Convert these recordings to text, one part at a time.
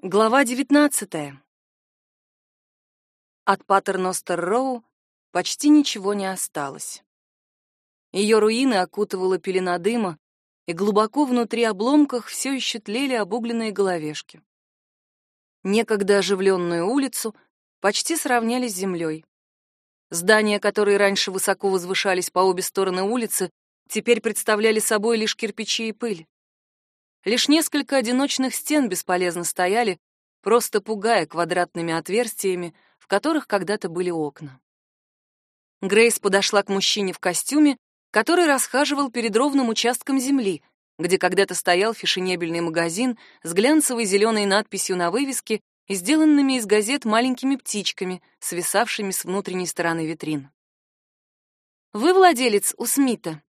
Глава девятнадцатая. От Паттерностер-Роу почти ничего не осталось. Ее руины окутывала пелена дыма, и глубоко внутри обломках все еще тлели обугленные головешки. Некогда оживленную улицу почти сравняли с землей. Здания, которые раньше высоко возвышались по обе стороны улицы, теперь представляли собой лишь кирпичи и пыль. Лишь несколько одиночных стен бесполезно стояли, просто пугая квадратными отверстиями, в которых когда-то были окна. Грейс подошла к мужчине в костюме, который расхаживал перед ровным участком земли, где когда-то стоял фешенебельный магазин с глянцевой зеленой надписью на вывеске и сделанными из газет маленькими птичками, свисавшими с внутренней стороны витрин. «Вы владелец у Смита?»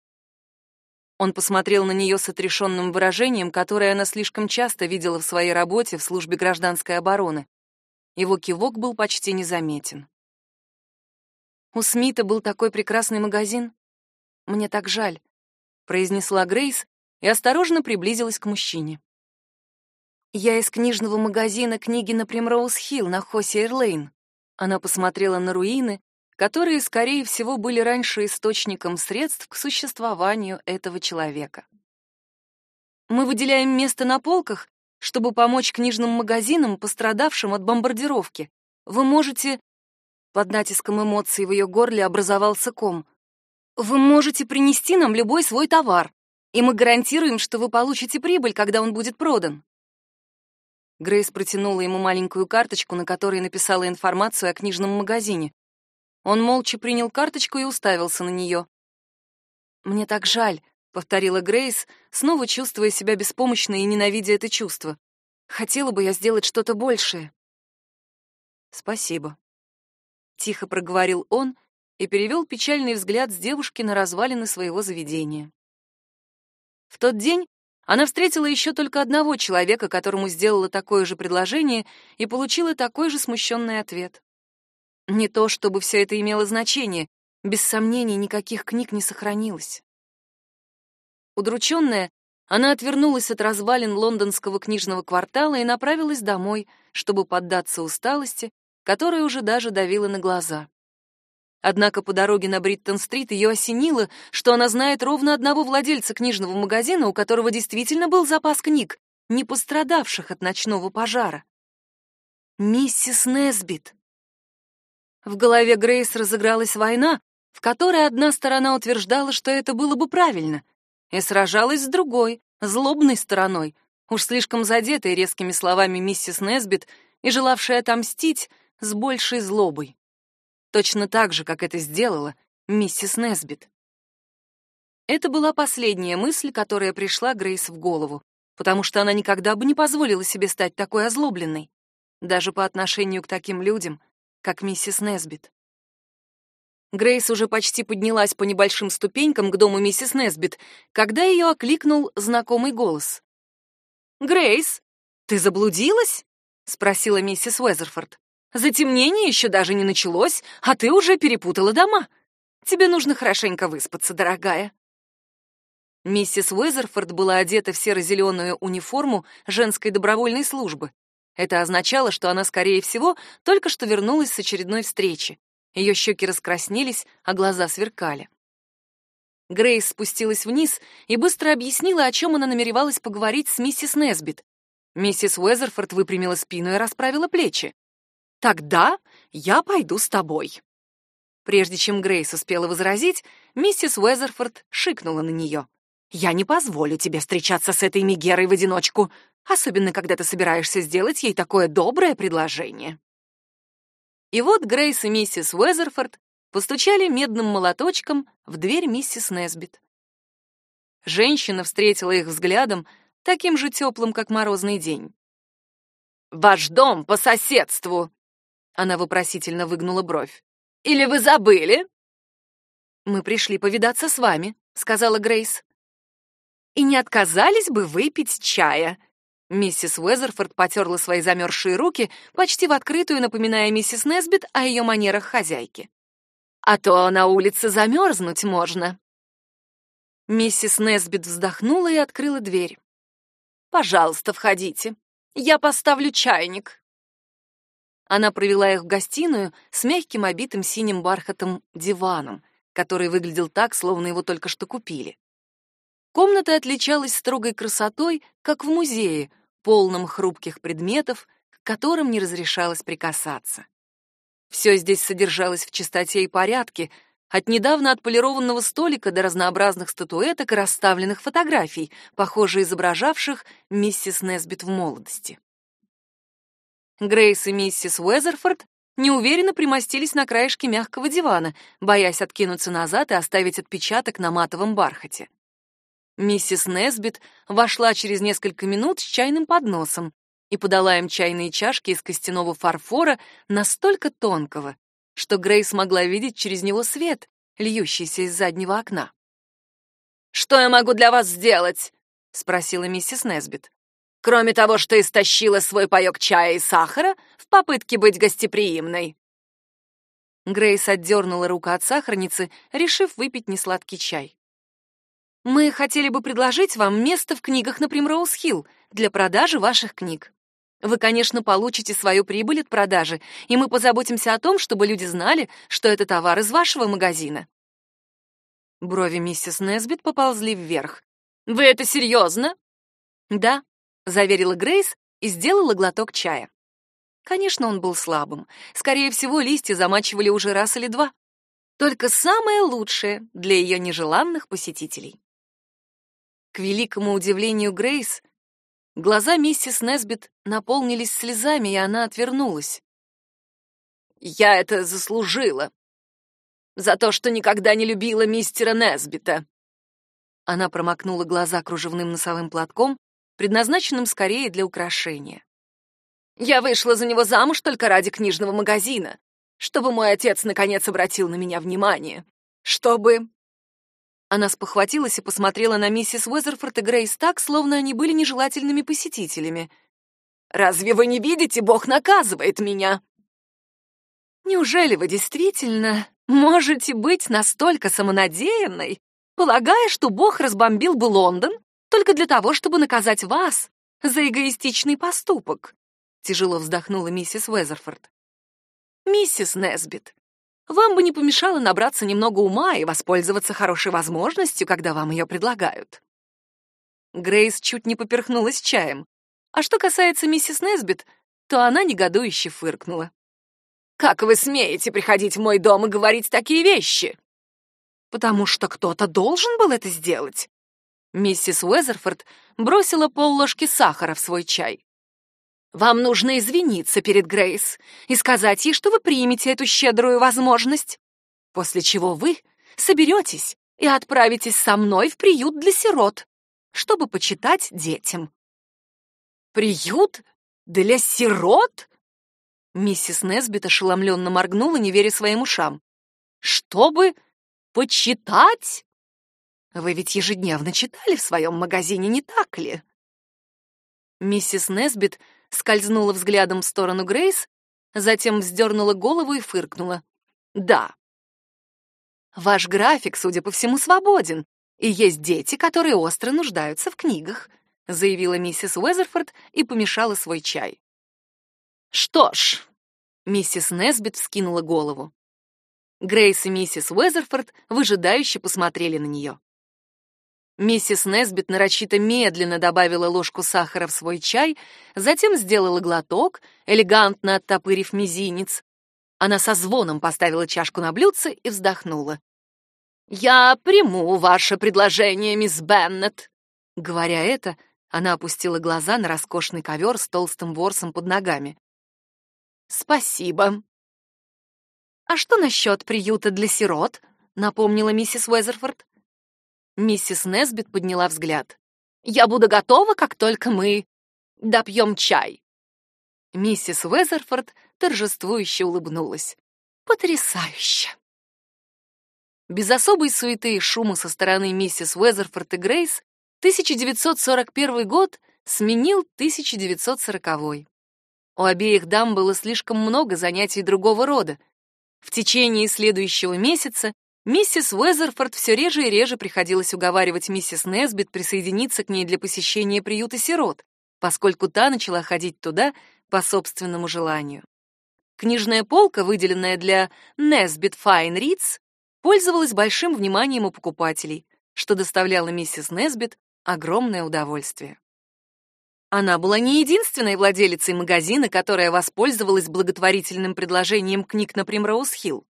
Он посмотрел на нее с отрешенным выражением, которое она слишком часто видела в своей работе в службе гражданской обороны. Его кивок был почти незаметен. «У Смита был такой прекрасный магазин. Мне так жаль», — произнесла Грейс и осторожно приблизилась к мужчине. «Я из книжного магазина книги на Примроуз-Хилл на Хосиэр-Лейн». Она посмотрела на руины, которые, скорее всего, были раньше источником средств к существованию этого человека. Мы выделяем место на полках, чтобы помочь книжным магазинам, пострадавшим от бомбардировки. Вы можете... Под натиском эмоций в ее горле образовался ком. Вы можете принести нам любой свой товар, и мы гарантируем, что вы получите прибыль, когда он будет продан. Грейс протянула ему маленькую карточку, на которой написала информацию о книжном магазине. Он молча принял карточку и уставился на нее. «Мне так жаль», — повторила Грейс, снова чувствуя себя беспомощной и ненавидя это чувство. «Хотела бы я сделать что-то большее». «Спасибо», — тихо проговорил он и перевел печальный взгляд с девушки на развалины своего заведения. В тот день она встретила еще только одного человека, которому сделала такое же предложение и получила такой же смущенный ответ. Не то, чтобы все это имело значение, без сомнений никаких книг не сохранилось. Удрученная, она отвернулась от развалин лондонского книжного квартала и направилась домой, чтобы поддаться усталости, которая уже даже давила на глаза. Однако по дороге на Бриттон-стрит ее осенило, что она знает ровно одного владельца книжного магазина, у которого действительно был запас книг, не пострадавших от ночного пожара. Миссис Несбит. В голове Грейс разыгралась война, в которой одна сторона утверждала, что это было бы правильно, и сражалась с другой, злобной стороной, уж слишком задетой резкими словами миссис Несбит и желавшая отомстить с большей злобой. Точно так же, как это сделала миссис Несбит. Это была последняя мысль, которая пришла Грейс в голову, потому что она никогда бы не позволила себе стать такой озлобленной, даже по отношению к таким людям, как миссис Несбит. Грейс уже почти поднялась по небольшим ступенькам к дому миссис Несбит, когда ее окликнул знакомый голос. «Грейс, ты заблудилась?» — спросила миссис Уэзерфорд. «Затемнение еще даже не началось, а ты уже перепутала дома. Тебе нужно хорошенько выспаться, дорогая». Миссис Уэзерфорд была одета в серо-зеленую униформу женской добровольной службы. Это означало, что она, скорее всего, только что вернулась с очередной встречи. Ее щеки раскраснелись, а глаза сверкали. Грейс спустилась вниз и быстро объяснила, о чем она намеревалась поговорить с миссис Несбит. Миссис Уэзерфорд выпрямила спину и расправила плечи. «Тогда я пойду с тобой». Прежде чем Грейс успела возразить, миссис Уэзерфорд шикнула на нее. «Я не позволю тебе встречаться с этой Мегерой в одиночку особенно когда ты собираешься сделать ей такое доброе предложение. И вот Грейс и миссис Уэзерфорд постучали медным молоточком в дверь миссис Несбит. Женщина встретила их взглядом, таким же теплым, как морозный день. «Ваш дом по соседству!» Она вопросительно выгнула бровь. «Или вы забыли?» «Мы пришли повидаться с вами», — сказала Грейс. «И не отказались бы выпить чая?» Миссис Уэзерфорд потерла свои замерзшие руки, почти в открытую напоминая миссис Несбит о ее манерах хозяйки. «А то на улице замерзнуть можно». Миссис Несбит вздохнула и открыла дверь. «Пожалуйста, входите. Я поставлю чайник». Она провела их в гостиную с мягким обитым синим бархатом диваном, который выглядел так, словно его только что купили. Комната отличалась строгой красотой, как в музее, полном хрупких предметов, к которым не разрешалось прикасаться. Все здесь содержалось в чистоте и порядке, от недавно отполированного столика до разнообразных статуэток и расставленных фотографий, похоже изображавших миссис Несбит в молодости. Грейс и миссис Уэзерфорд неуверенно примостились на краешке мягкого дивана, боясь откинуться назад и оставить отпечаток на матовом бархате. Миссис Несбит вошла через несколько минут с чайным подносом и подала им чайные чашки из костяного фарфора настолько тонкого, что Грейс могла видеть через него свет, льющийся из заднего окна. «Что я могу для вас сделать?» — спросила миссис Несбит. «Кроме того, что истощила свой паёк чая и сахара в попытке быть гостеприимной». Грейс отдернула руку от сахарницы, решив выпить несладкий чай. Мы хотели бы предложить вам место в книгах на Примроуз-Хилл для продажи ваших книг. Вы, конечно, получите свою прибыль от продажи, и мы позаботимся о том, чтобы люди знали, что это товар из вашего магазина. Брови миссис Несбит поползли вверх. Вы это серьезно? Да, заверила Грейс и сделала глоток чая. Конечно, он был слабым. Скорее всего, листья замачивали уже раз или два. Только самое лучшее для ее нежеланных посетителей. К великому удивлению Грейс, глаза миссис Несбит наполнились слезами, и она отвернулась. «Я это заслужила. За то, что никогда не любила мистера Несбита». Она промокнула глаза кружевным носовым платком, предназначенным скорее для украшения. «Я вышла за него замуж только ради книжного магазина, чтобы мой отец наконец обратил на меня внимание, чтобы она спохватилась и посмотрела на миссис Уэзерфорд и Грейс так, словно они были нежелательными посетителями. «Разве вы не видите, Бог наказывает меня?» «Неужели вы действительно можете быть настолько самонадеянной, полагая, что Бог разбомбил бы Лондон только для того, чтобы наказать вас за эгоистичный поступок?» Тяжело вздохнула миссис Уэзерфорд. «Миссис Несбит, вам бы не помешало набраться немного ума и воспользоваться хорошей возможностью, когда вам ее предлагают. Грейс чуть не поперхнулась чаем. А что касается миссис Несбит, то она негодующе фыркнула. «Как вы смеете приходить в мой дом и говорить такие вещи?» «Потому что кто-то должен был это сделать». Миссис Уэзерфорд бросила полложки сахара в свой чай. Вам нужно извиниться перед Грейс и сказать ей, что вы примете эту щедрую возможность, после чего вы соберетесь и отправитесь со мной в приют для сирот, чтобы почитать детям. Приют для сирот? Миссис Несбит ошеломленно моргнула, не веря своим ушам. Чтобы почитать? Вы ведь ежедневно читали в своем магазине, не так ли? Миссис Несбит скользнула взглядом в сторону Грейс, затем вздернула голову и фыркнула. «Да. Ваш график, судя по всему, свободен, и есть дети, которые остро нуждаются в книгах», заявила миссис Уэзерфорд и помешала свой чай. «Что ж», — миссис Несбит вскинула голову. Грейс и миссис Уэзерфорд выжидающе посмотрели на нее. Миссис Несбит нарочито медленно добавила ложку сахара в свой чай, затем сделала глоток, элегантно оттопырив мизинец. Она со звоном поставила чашку на блюдце и вздохнула. «Я приму ваше предложение, мисс Беннет». Говоря это, она опустила глаза на роскошный ковер с толстым ворсом под ногами. «Спасибо». «А что насчет приюта для сирот?» — напомнила миссис Уэзерфорд. Миссис Несбит подняла взгляд. «Я буду готова, как только мы допьем чай». Миссис Уэзерфорд торжествующе улыбнулась. «Потрясающе!» Без особой суеты и шума со стороны миссис Уэзерфорд и Грейс 1941 год сменил 1940. У обеих дам было слишком много занятий другого рода. В течение следующего месяца Миссис Уэзерфорд все реже и реже приходилось уговаривать миссис Несбит присоединиться к ней для посещения приюта сирот. поскольку та начала ходить туда по собственному желанию. Книжная полка, выделенная для Nesbit Fine Reads, пользовалась большим вниманием у покупателей, что доставляло миссис Несбит огромное удовольствие. Она была не единственной владелицей магазина, которая воспользовалась благотворительным предложением книг на Примроуз-Хилл.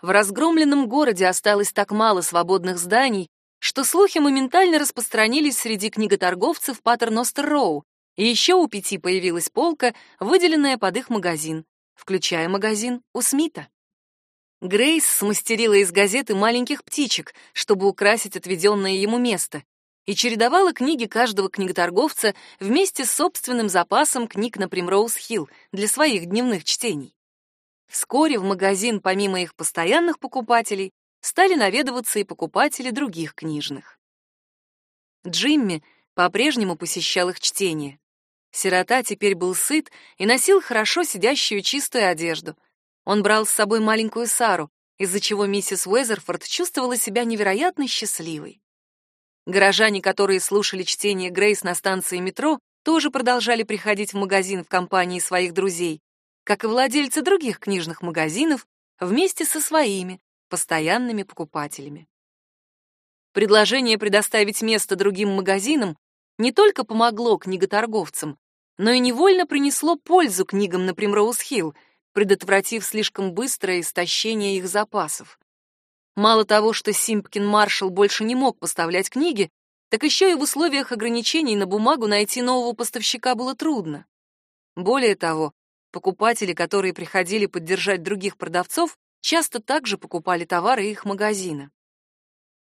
В разгромленном городе осталось так мало свободных зданий, что слухи моментально распространились среди книготорговцев Паттерностер-Роу, и еще у пяти появилась полка, выделенная под их магазин, включая магазин у Смита. Грейс смастерила из газеты маленьких птичек, чтобы украсить отведенное ему место, и чередовала книги каждого книготорговца вместе с собственным запасом книг на Примроуз-Хилл для своих дневных чтений. Вскоре в магазин, помимо их постоянных покупателей, стали наведываться и покупатели других книжных. Джимми по-прежнему посещал их чтение. Сирота теперь был сыт и носил хорошо сидящую чистую одежду. Он брал с собой маленькую Сару, из-за чего миссис Уэзерфорд чувствовала себя невероятно счастливой. Горожане, которые слушали чтение Грейс на станции метро, тоже продолжали приходить в магазин в компании своих друзей, как и владельцы других книжных магазинов вместе со своими постоянными покупателями. Предложение предоставить место другим магазинам не только помогло книготорговцам, но и невольно принесло пользу книгам на Примроуз-Хилл, предотвратив слишком быстрое истощение их запасов. Мало того, что Симпкин Маршалл больше не мог поставлять книги, так еще и в условиях ограничений на бумагу найти нового поставщика было трудно. Более того, покупатели, которые приходили поддержать других продавцов, часто также покупали товары их магазина.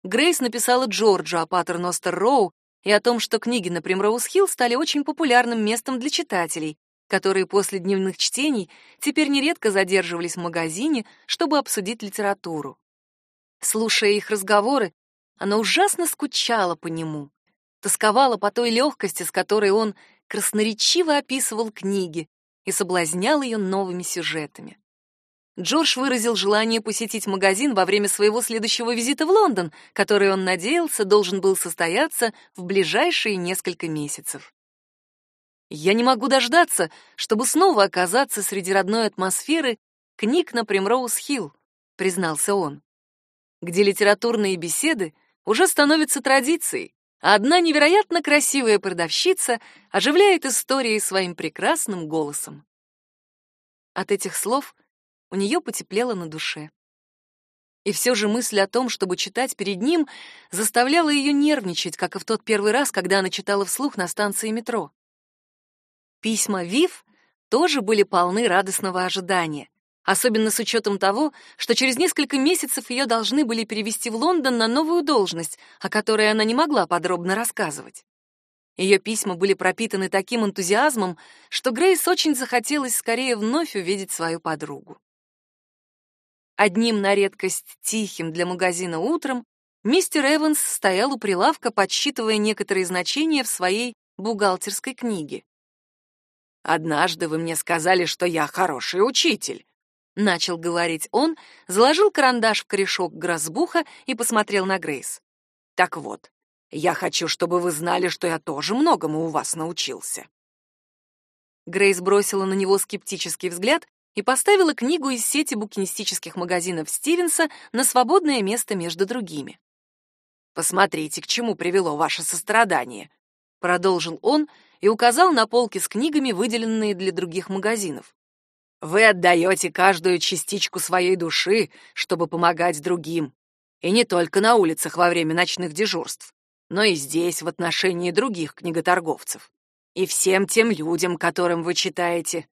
Грейс написала Джорджу о Паттерностер Роу и о том, что книги на Примроуз-Хилл стали очень популярным местом для читателей, которые после дневных чтений теперь нередко задерживались в магазине, чтобы обсудить литературу. Слушая их разговоры, она ужасно скучала по нему, тосковала по той легкости, с которой он красноречиво описывал книги и соблазнял ее новыми сюжетами. Джордж выразил желание посетить магазин во время своего следующего визита в Лондон, который он надеялся должен был состояться в ближайшие несколько месяцев. Я не могу дождаться, чтобы снова оказаться среди родной атмосферы книг на Примроуз-Хилл, признался он, где литературные беседы уже становятся традицией, одна невероятно красивая продавщица оживляет истории своим прекрасным голосом. От этих слов — у нее потеплело на душе. И все же мысль о том, чтобы читать перед ним, заставляла ее нервничать, как и в тот первый раз, когда она читала вслух на станции метро. Письма Вив тоже были полны радостного ожидания, особенно с учетом того, что через несколько месяцев ее должны были перевести в Лондон на новую должность, о которой она не могла подробно рассказывать. Ее письма были пропитаны таким энтузиазмом, что Грейс очень захотелось скорее вновь увидеть свою подругу. Одним на редкость тихим для магазина утром мистер Эванс стоял у прилавка, подсчитывая некоторые значения в своей бухгалтерской книге. «Однажды вы мне сказали, что я хороший учитель», — начал говорить он, заложил карандаш в корешок грозбуха и посмотрел на Грейс. «Так вот, я хочу, чтобы вы знали, что я тоже многому у вас научился». Грейс бросила на него скептический взгляд и поставила книгу из сети букинистических магазинов Стивенса на свободное место между другими. «Посмотрите, к чему привело ваше сострадание», — продолжил он и указал на полки с книгами, выделенные для других магазинов. «Вы отдаете каждую частичку своей души, чтобы помогать другим, и не только на улицах во время ночных дежурств, но и здесь, в отношении других книготорговцев, и всем тем людям, которым вы читаете.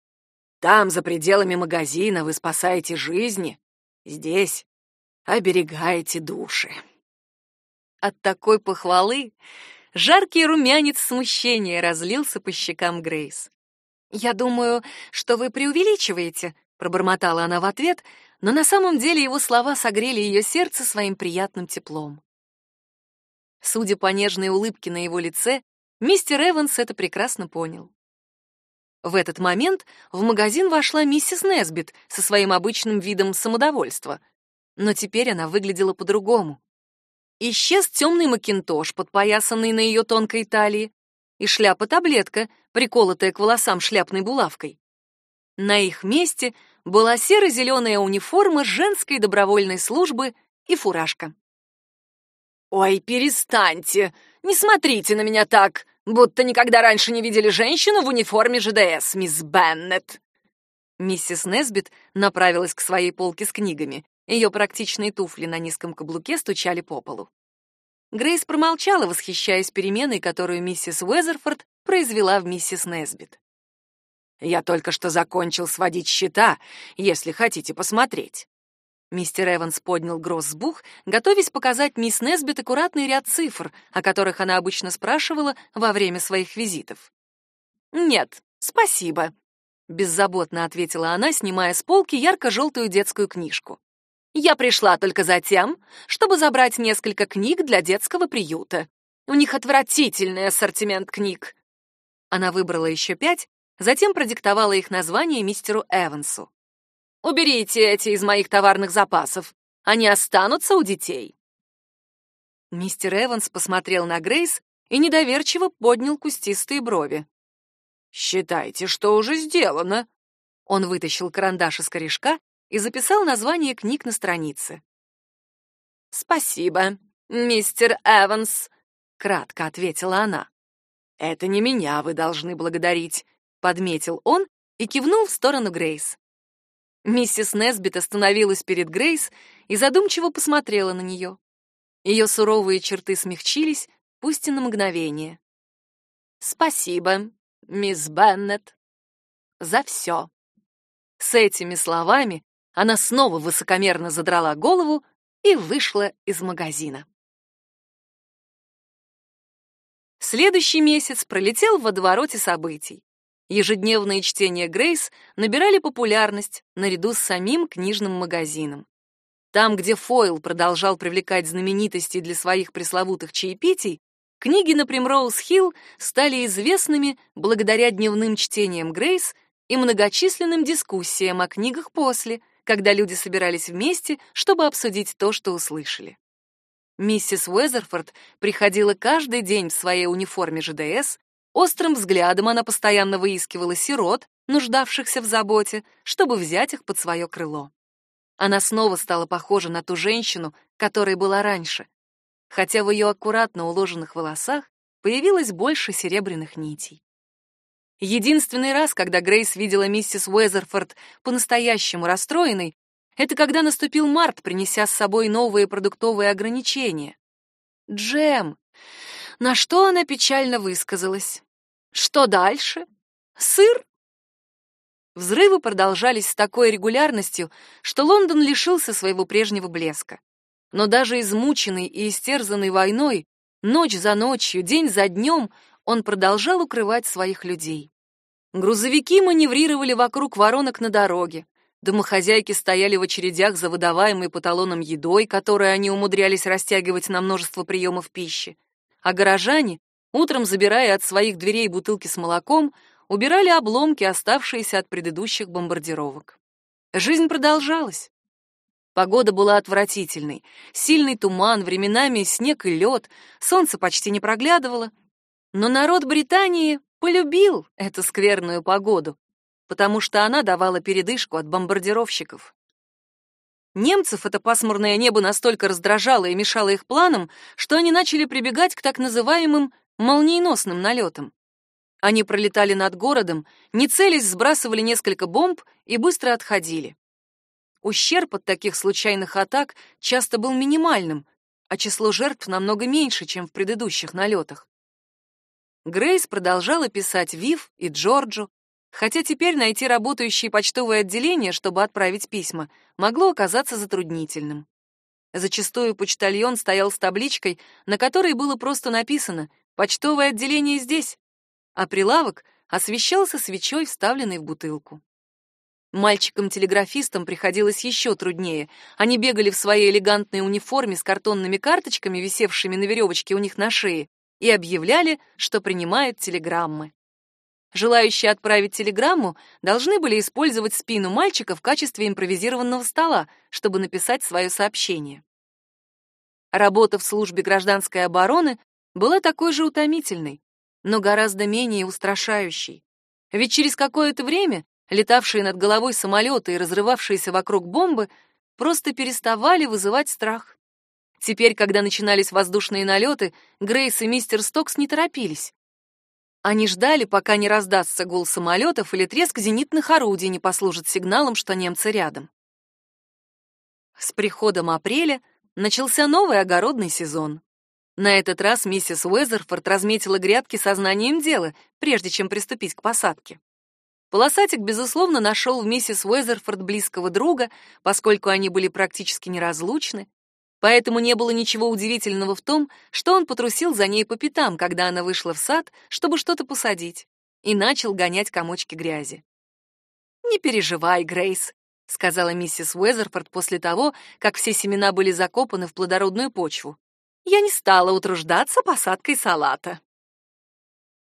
Там, за пределами магазина, вы спасаете жизни. Здесь оберегаете души. От такой похвалы жаркий румянец смущения разлился по щекам Грейс. «Я думаю, что вы преувеличиваете», — пробормотала она в ответ, но на самом деле его слова согрели ее сердце своим приятным теплом. Судя по нежной улыбке на его лице, мистер Эванс это прекрасно понял. В этот момент в магазин вошла миссис Несбит со своим обычным видом самодовольства. Но теперь она выглядела по-другому. Исчез темный макинтош, подпоясанный на ее тонкой талии. и шляпа-таблетка, приколотая к волосам шляпной булавкой. На их месте была серо-зеленая униформа женской добровольной службы и фуражка. «Ой, перестаньте! Не смотрите на меня так, будто никогда раньше не видели женщину в униформе ЖДС, мисс Беннет!» Миссис Несбит направилась к своей полке с книгами. Ее практичные туфли на низком каблуке стучали по полу. Грейс промолчала, восхищаясь переменой, которую миссис Уэзерфорд произвела в миссис Несбит. «Я только что закончил сводить счета, если хотите посмотреть». Мистер Эванс поднял гроссбух, готовясь показать мисс Несбит аккуратный ряд цифр, о которых она обычно спрашивала во время своих визитов. «Нет, спасибо», — беззаботно ответила она, снимая с полки ярко-желтую детскую книжку. Я пришла только за тем, чтобы забрать несколько книг для детского приюта. У них отвратительный ассортимент книг. Она выбрала еще пять, затем продиктовала их название мистеру Эвансу. «Уберите эти из моих товарных запасов. Они останутся у детей». Мистер Эванс посмотрел на Грейс и недоверчиво поднял кустистые брови. «Считайте, что уже сделано». Он вытащил карандаш из корешка и записал название книг на странице. «Спасибо, мистер Эванс», — кратко ответила она. «Это не меня вы должны благодарить», — подметил он и кивнул в сторону Грейс. Миссис Несбит остановилась перед Грейс и задумчиво посмотрела на нее. Ее суровые черты смягчились, пусть и на мгновение. «Спасибо, мисс Беннет, за все». С этими словами она снова высокомерно задрала голову и вышла из магазина. Следующий месяц пролетел в водовороте событий. Ежедневные чтения Грейс набирали популярность наряду с самим книжным магазином. Там, где Фойл продолжал привлекать знаменитостей для своих пресловутых чаепитий, книги на Примроуз-Хилл стали известными благодаря дневным чтениям Грейс и многочисленным дискуссиям о книгах после, когда люди собирались вместе, чтобы обсудить то, что услышали. Миссис Уэзерфорд приходила каждый день в своей униформе ЖДС, острым взглядом она постоянно выискивала сирот, нуждавшихся в заботе, чтобы взять их под свое крыло. Она снова стала похожа на ту женщину, которой была раньше, хотя в ее аккуратно уложенных волосах появилось больше серебряных нитей. Единственный раз, когда Грейс видела миссис Уэзерфорд по-настоящему расстроенной, это когда наступил март, принеся с собой новые продуктовые ограничения. Джем. На что она печально высказалась? Что дальше? Сыр? Взрывы продолжались с такой регулярностью, что Лондон лишился своего прежнего блеска. Но даже измученный и истерзанный войной, ночь за ночью, день за днем, он продолжал укрывать своих людей. Грузовики маневрировали вокруг воронок на дороге. Домохозяйки стояли в очередях за выдаваемой по талонам едой, которую они умудрялись растягивать на множество приемов пищи. А горожане, утром забирая от своих дверей бутылки с молоком, убирали обломки, оставшиеся от предыдущих бомбардировок. Жизнь продолжалась. Погода была отвратительной. Сильный туман, временами снег и лед, солнце почти не проглядывало. Но народ Британии полюбил эту скверную погоду, потому что она давала передышку от бомбардировщиков. Немцев это пасмурное небо настолько раздражало и мешало их планам, что они начали прибегать к так называемым молниеносным налетам. Они пролетали над городом, не целясь, сбрасывали несколько бомб и быстро отходили. Ущерб от таких случайных атак часто был минимальным, а число жертв намного меньше, чем в предыдущих налетах. Грейс продолжала писать Вив и Джорджу, хотя теперь найти работающее почтовое отделение, чтобы отправить письма, могло оказаться затруднительным. Зачастую почтальон стоял с табличкой, на которой было просто написано «Почтовое отделение здесь», а прилавок освещался свечой, вставленной в бутылку. Мальчикам-телеграфистам приходилось еще труднее. Они бегали в своей элегантной униформе с картонными карточками, висевшими на веревочке у них на шее, и объявляли, что принимают телеграммы. Желающие отправить телеграмму должны были использовать спину мальчика в качестве импровизированного стола, чтобы написать свое сообщение. Работа в службе гражданской обороны была такой же утомительной. но гораздо менее устрашающей. Ведь через какое-то время летавшие над головой самолеты и разрывавшиеся вокруг бомбы просто переставали вызывать страх. Теперь, когда начинались воздушные налеты, Грейс и мистер Стокс не торопились. Они ждали, пока не раздастся гул самолетов или треск зенитных орудий не послужит сигналом, что немцы рядом. С приходом апреля начался новый огородный сезон. На этот раз миссис Уэзерфорд разметила грядки со знанием дела, прежде чем приступить к посадке. Полосатик, безусловно, нашел в миссис Уэзерфорд близкого друга, поскольку они были практически неразлучны, Поэтому не было ничего удивительного в том, что он потрусил за ней по пятам, когда она вышла в сад, чтобы что-то посадить, и начал гонять комочки грязи. «Не переживай, Грейс», — сказала миссис Уэзерфорд после того, как все семена были закопаны в плодородную почву. «Я не стала утруждаться посадкой салата».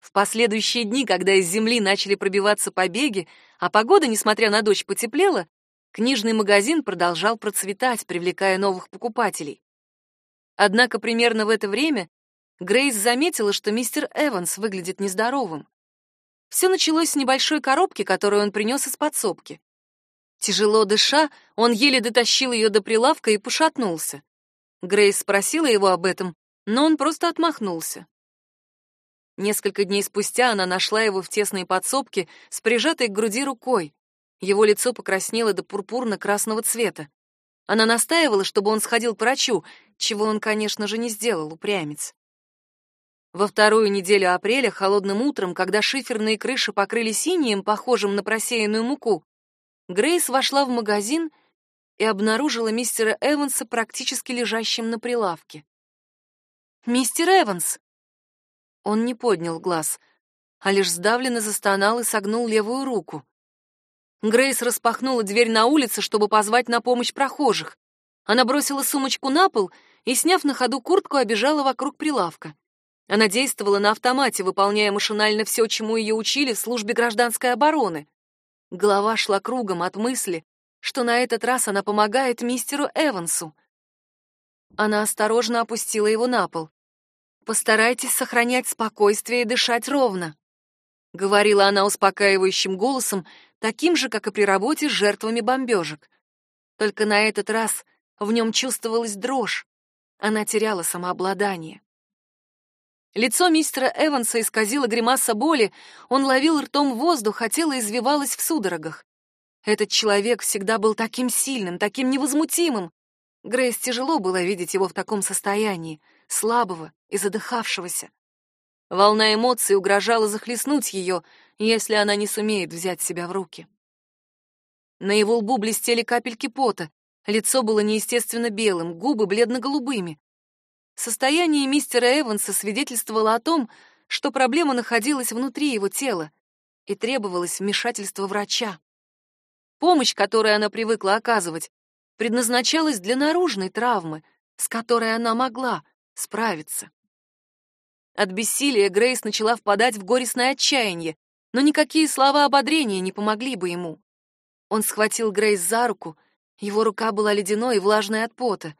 В последующие дни, когда из земли начали пробиваться побеги, а погода, несмотря на дождь, потеплела, Книжный магазин продолжал процветать, привлекая новых покупателей. Однако примерно в это время Грейс заметила, что мистер Эванс выглядит нездоровым. Все началось с небольшой коробки, которую он принес из подсобки. Тяжело дыша, он еле дотащил ее до прилавка и пошатнулся. Грейс спросила его об этом, но он просто отмахнулся. Несколько дней спустя она нашла его в тесной подсобке с прижатой к груди рукой. Его лицо покраснело до пурпурно-красного цвета. Она настаивала, чтобы он сходил к врачу, чего он, конечно же, не сделал, упрямец. Во вторую неделю апреля, холодным утром, когда шиферные крыши покрыли синим, похожим на просеянную муку, Грейс вошла в магазин и обнаружила мистера Эванса практически лежащим на прилавке. «Мистер Эванс!» Он не поднял глаз, а лишь сдавленно застонал и согнул левую руку. Грейс распахнула дверь на улице, чтобы позвать на помощь прохожих. Она бросила сумочку на пол и, сняв на ходу куртку, обежала вокруг прилавка. Она действовала на автомате, выполняя машинально все, чему ее учили в службе гражданской обороны. Голова шла кругом от мысли, что на этот раз она помогает мистеру Эвансу. Она осторожно опустила его на пол. «Постарайтесь сохранять спокойствие и дышать ровно», — говорила она успокаивающим голосом, таким же, как и при работе с жертвами бомбежек. Только на этот раз в нем чувствовалась дрожь. Она теряла самообладание. Лицо мистера Эванса исказило гримаса боли, он ловил ртом воздух, а тело извивалось в судорогах. Этот человек всегда был таким сильным, таким невозмутимым. Грейс тяжело было видеть его в таком состоянии, слабого и задыхавшегося. Волна эмоций угрожала захлестнуть ее, если она не сумеет взять себя в руки. На его лбу блестели капельки пота, лицо было неестественно белым, губы бледно-голубыми. Состояние мистера Эванса свидетельствовало о том, что проблема находилась внутри его тела и требовалось вмешательство врача. Помощь, которую она привыкла оказывать, предназначалась для наружной травмы, с которой она могла справиться. От бессилия Грейс начала впадать в горестное отчаяние, но никакие слова ободрения не помогли бы ему. Он схватил Грейс за руку, его рука была ледяной и влажной от пота.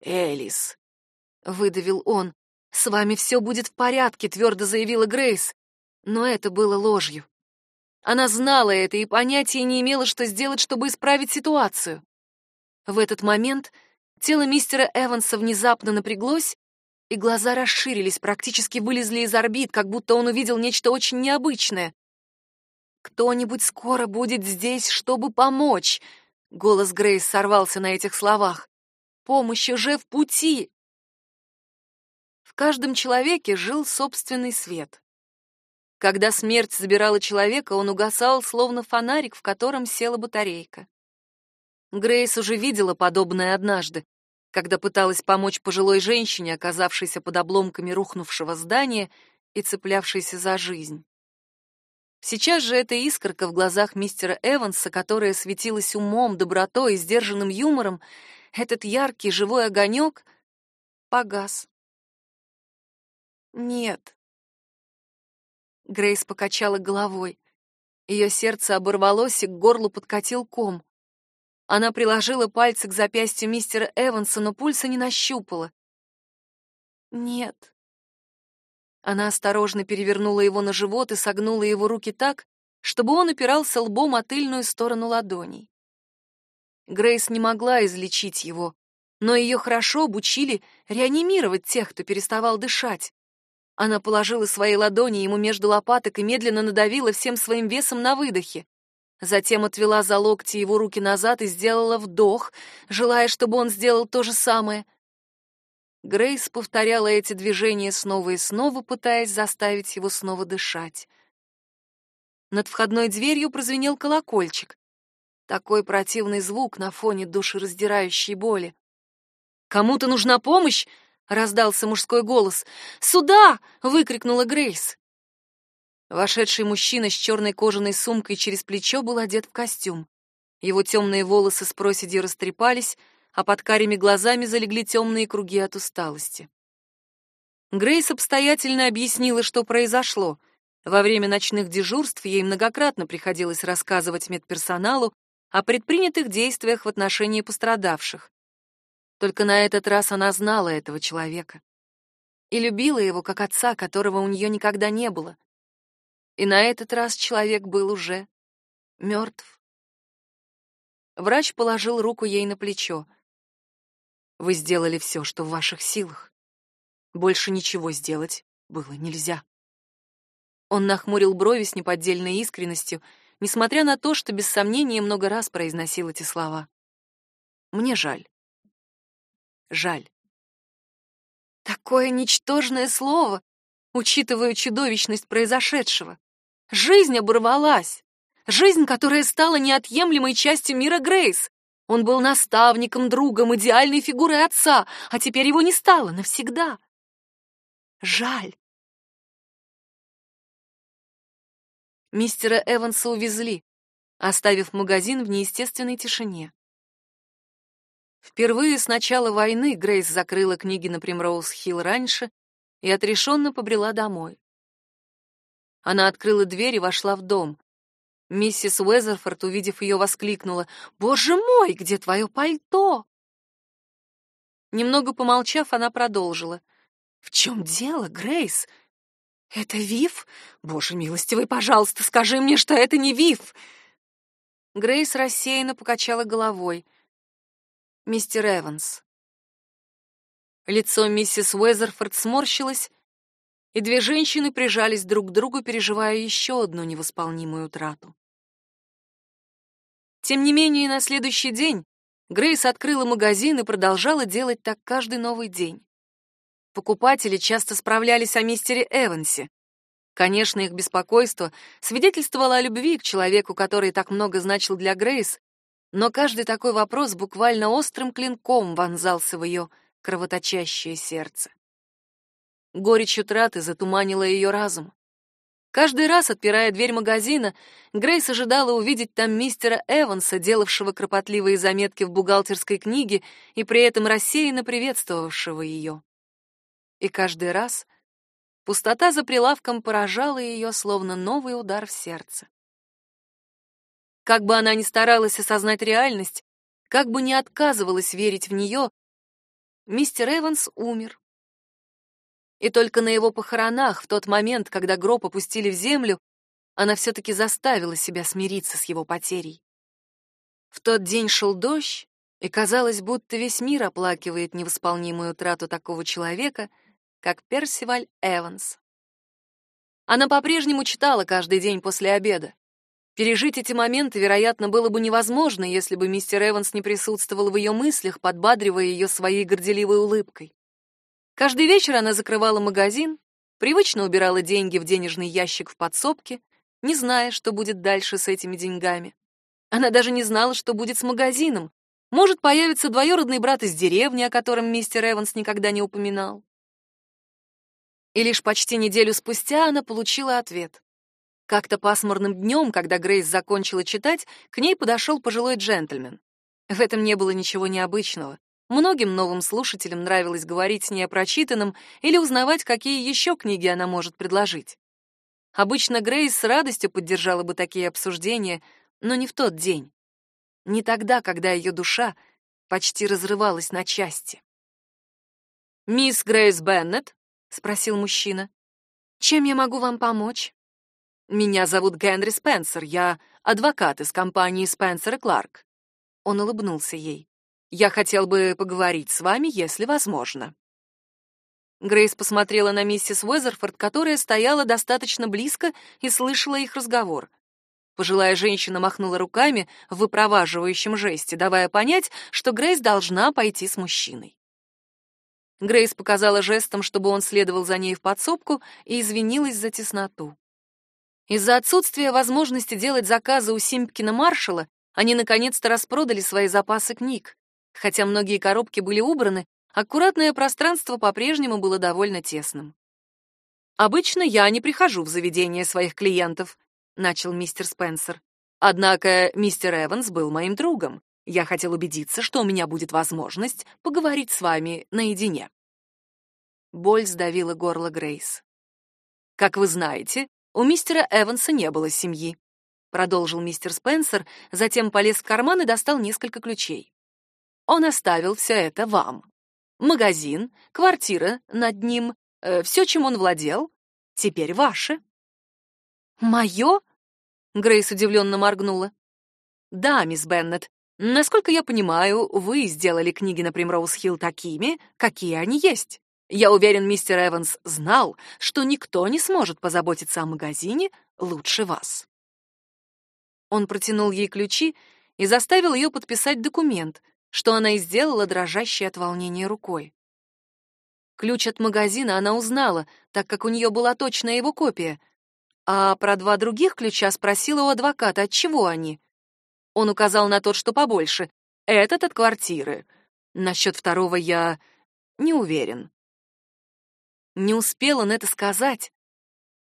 «Элис», — выдавил он, — «с вами все будет в порядке», — твердо заявила Грейс. Но это было ложью. Она знала это и понятия не имела, что сделать, чтобы исправить ситуацию. В этот момент тело мистера Эванса внезапно напряглось, и глаза расширились, практически вылезли из орбит, как будто он увидел нечто очень необычное. «Кто-нибудь скоро будет здесь, чтобы помочь!» Голос Грейс сорвался на этих словах. «Помощь уже в пути!» В каждом человеке жил собственный свет. Когда смерть забирала человека, он угасал, словно фонарик, в котором села батарейка. Грейс уже видела подобное однажды, когда пыталась помочь пожилой женщине, оказавшейся под обломками рухнувшего здания и цеплявшейся за жизнь. Сейчас же эта искорка в глазах мистера Эванса, которая светилась умом, добротой и сдержанным юмором, этот яркий живой огонек погас. Нет. Грейс покачала головой. Ее сердце оборвалось, и к горлу подкатил ком. Она приложила пальцы к запястью мистера Эванса, но пульса не нащупала. Нет. Она осторожно перевернула его на живот и согнула его руки так, чтобы он опирался лбом о тыльную сторону ладоней. Грейс не могла излечить его, но ее хорошо обучили реанимировать тех, кто переставал дышать. Она положила свои ладони ему между лопаток и медленно надавила всем своим весом на выдохе. Затем отвела за локти его руки назад и сделала вдох, желая, чтобы он сделал то же самое. Грейс повторяла эти движения снова и снова, пытаясь заставить его снова дышать. Над входной дверью прозвенел колокольчик. Такой противный звук на фоне душераздирающей боли. «Кому-то нужна помощь?» — раздался мужской голос. «Сюда!» — выкрикнула Грейс. Вошедший мужчина с черной кожаной сумкой через плечо был одет в костюм. Его темные волосы с проседью растрепались, а под карими глазами залегли темные круги от усталости. Грейс обстоятельно объяснила, что произошло. Во время ночных дежурств ей многократно приходилось рассказывать медперсоналу о предпринятых действиях в отношении пострадавших. Только на этот раз она знала этого человека и любила его как отца, которого у нее никогда не было. И на этот раз человек был уже мертв. Врач положил руку ей на плечо. Вы сделали все, что в ваших силах. Больше ничего сделать было нельзя. Он нахмурил брови с неподдельной искренностью, несмотря на то, что без сомнения много раз произносил эти слова. Мне жаль. Жаль. Такое ничтожное слово, учитывая чудовищность произошедшего. Жизнь оборвалась. Жизнь, которая стала неотъемлемой частью мира Грейс. Он был наставником, другом, идеальной фигурой отца, а теперь его не стало навсегда. Жаль. Мистера Эванса увезли, оставив магазин в неестественной тишине. Впервые с начала войны Грейс закрыла книги на Примроуз-Хилл раньше и отрешенно побрела домой. Она открыла дверь и вошла в дом. Миссис Уэзерфорд, увидев ее, воскликнула: "Боже мой, где твое пальто?" Немного помолчав, она продолжила: "В чем дело, Грейс? Это Вив? Боже милостивый, пожалуйста, скажи мне, что это не Вив!" Грейс рассеянно покачала головой. "Мистер Эванс". Лицо миссис Уэзерфорд сморщилось, и две женщины прижались друг к другу, переживая еще одну невосполнимую утрату. Тем не менее, на следующий день Грейс открыла магазин и продолжала делать так каждый новый день. Покупатели часто справлялись о мистере Эвансе. Конечно, их беспокойство свидетельствовало о любви к человеку, который так много значил для Грейс, но каждый такой вопрос буквально острым клинком вонзался в ее кровоточащее сердце. Горечь утраты затуманила ее разум. Каждый раз, отпирая дверь магазина, Грейс ожидала увидеть там мистера Эванса, делавшего кропотливые заметки в бухгалтерской книге и при этом рассеянно приветствовавшего ее. И каждый раз пустота за прилавком поражала ее, словно новый удар в сердце. Как бы она ни старалась осознать реальность, как бы ни отказывалась верить в нее, мистер Эванс умер, и только на его похоронах, в тот момент, когда гроб опустили в землю, она все-таки заставила себя смириться с его потерей. В тот день шел дождь, и казалось, будто весь мир оплакивает невосполнимую утрату такого человека, как Персиваль Эванс. Она по-прежнему читала каждый день после обеда. Пережить эти моменты, вероятно, было бы невозможно, если бы мистер Эванс не присутствовал в ее мыслях, подбадривая ее своей горделивой улыбкой. Каждый вечер она закрывала магазин, привычно убирала деньги в денежный ящик в подсобке, не зная, что будет дальше с этими деньгами. Она даже не знала, что будет с магазином. Может, появится двоюродный брат из деревни, о котором мистер Эванс никогда не упоминал. И лишь почти неделю спустя она получила ответ. Как-то пасмурным днем, когда Грейс закончила читать, к ней подошел пожилой джентльмен. В этом не было ничего необычного. Многим новым слушателям нравилось говорить с ней о прочитанном или узнавать, какие еще книги она может предложить. Обычно Грейс с радостью поддержала бы такие обсуждения, но не в тот день. Не тогда, когда ее душа почти разрывалась на части. «Мисс Грейс Беннет?» — спросил мужчина. Чем я могу вам помочь? Меня зовут Генри Спенсер, я адвокат из компании Спенсер и Кларк. Он улыбнулся ей. Я хотел бы поговорить с вами, если возможно. Грейс посмотрела на миссис Уэзерфорд, которая стояла достаточно близко и слышала их разговор. Пожилая женщина махнула руками в выпроваживающем жесте, давая понять, что Грейс должна пойти с мужчиной. Грейс показала жестом, чтобы он следовал за ней в подсобку, и извинилась за тесноту. Из-за отсутствия возможности делать заказы у Симпкина Маршала, они наконец-то распродали свои запасы книг. Хотя многие коробки были убраны, аккуратное пространство по-прежнему было довольно тесным. «Обычно я не прихожу в заведение своих клиентов», — начал мистер Спенсер. «Однако мистер Эванс был моим другом. Я хотел убедиться, что у меня будет возможность поговорить с вами наедине». Боль сдавила горло Грейс. «Как вы знаете, у мистера Эванса не было семьи», — продолжил мистер Спенсер, затем полез в карман и достал несколько ключей. «Он оставил все это вам. Магазин, квартира над ним, э, все, чем он владел, теперь ваше». «Мое?» — Грейс удивленно моргнула. «Да, мисс Беннет, насколько я понимаю, вы сделали книги на Примроуз-Хилл такими, какие они есть. Я уверен, мистер Эванс знал, что никто не сможет позаботиться о магазине лучше вас». Он протянул ей ключи и заставил ее подписать документ, что она и сделала дрожащей от волнения рукой. Ключ от магазина она узнала, так как у нее была точная его копия — а про два других ключа спросила у адвоката, от чего они. Он указал на тот, что побольше. Этот от квартиры. Насчет второго я не уверен. Не успел он это сказать,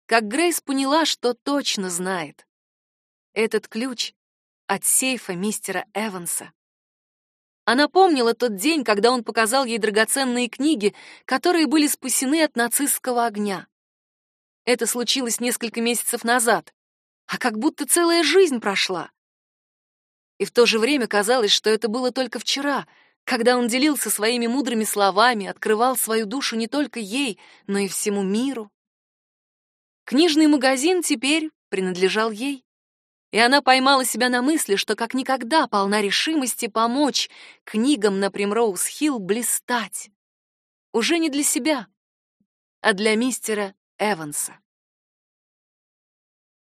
как Грейс поняла, что точно знает. Этот ключ от сейфа мистера Эванса. Она помнила тот день, когда он показал ей драгоценные книги, которые были спасены от нацистского огня. Это случилось несколько месяцев назад, а как будто целая жизнь прошла. И в то же время казалось, что это было только вчера, когда он делился своими мудрыми словами, открывал свою душу не только ей, но и всему миру. Книжный магазин теперь принадлежал ей. И она поймала себя на мысли, что как никогда полна решимости помочь книгам на Примроуз-Хилл блистать. Уже не для себя, а для мистера Эванса.